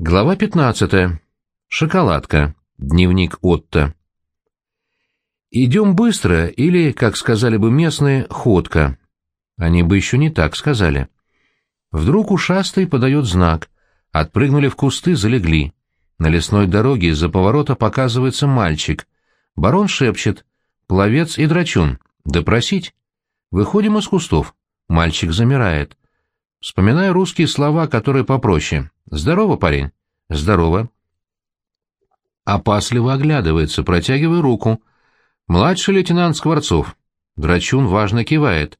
Глава 15. Шоколадка. Дневник Отто. Идем быстро или, как сказали бы местные, ходка. Они бы еще не так сказали. Вдруг ушастый подает знак. Отпрыгнули в кусты, залегли. На лесной дороге из-за поворота показывается мальчик. Барон шепчет. Пловец и драчун. Допросить. Выходим из кустов. Мальчик замирает. Вспоминаю русские слова, которые попроще. «Здорово, парень». «Здорово». Опасливо оглядывается, протягивая руку. «Младший лейтенант Скворцов». Драчун важно кивает.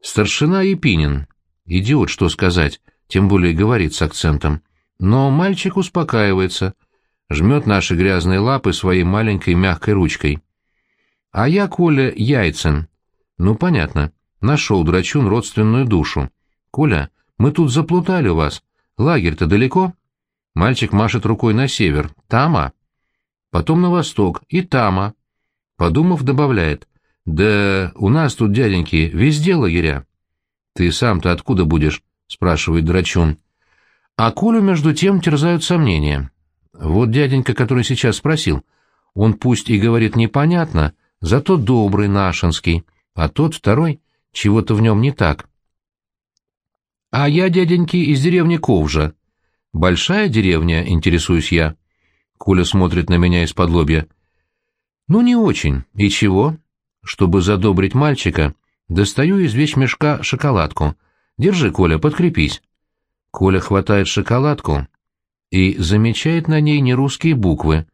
«Старшина Епинин». Идиот, что сказать, тем более говорит с акцентом. Но мальчик успокаивается, жмет наши грязные лапы своей маленькой мягкой ручкой. А я Коля Яйцен. Ну, понятно, нашел драчун родственную душу. «Коля, мы тут заплутали у вас. Лагерь-то далеко?» Мальчик машет рукой на север. «Тама?» Потом на восток. И Тама. Подумав, добавляет. «Да у нас тут, дяденьки, везде лагеря». «Ты сам-то откуда будешь?» — спрашивает Драчун. А Колю, между тем, терзают сомнения. Вот дяденька, который сейчас спросил. Он пусть и говорит непонятно, зато добрый, нашинский, а тот второй, чего-то в нем не так. «А я, дяденьки, из деревни Ковжа». «Большая деревня?» — интересуюсь я. Коля смотрит на меня из-под лобья. «Ну, не очень. И чего?» Чтобы задобрить мальчика, достаю из вещмешка шоколадку. «Держи, Коля, подкрепись». Коля хватает шоколадку и замечает на ней нерусские буквы.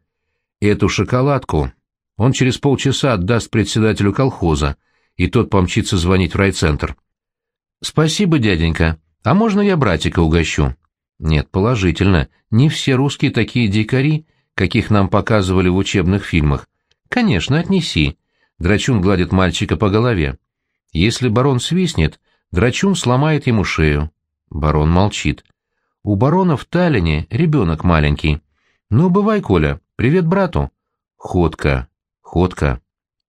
Эту шоколадку он через полчаса отдаст председателю колхоза, и тот помчится звонить в райцентр. «Спасибо, дяденька», а можно я братика угощу? Нет, положительно, не все русские такие дикари, каких нам показывали в учебных фильмах. Конечно, отнеси. Драчун гладит мальчика по голове. Если барон свистнет, Драчун сломает ему шею. Барон молчит. У барона в Таллине ребенок маленький. Ну, бывай, Коля, привет брату. Ходка, ходка.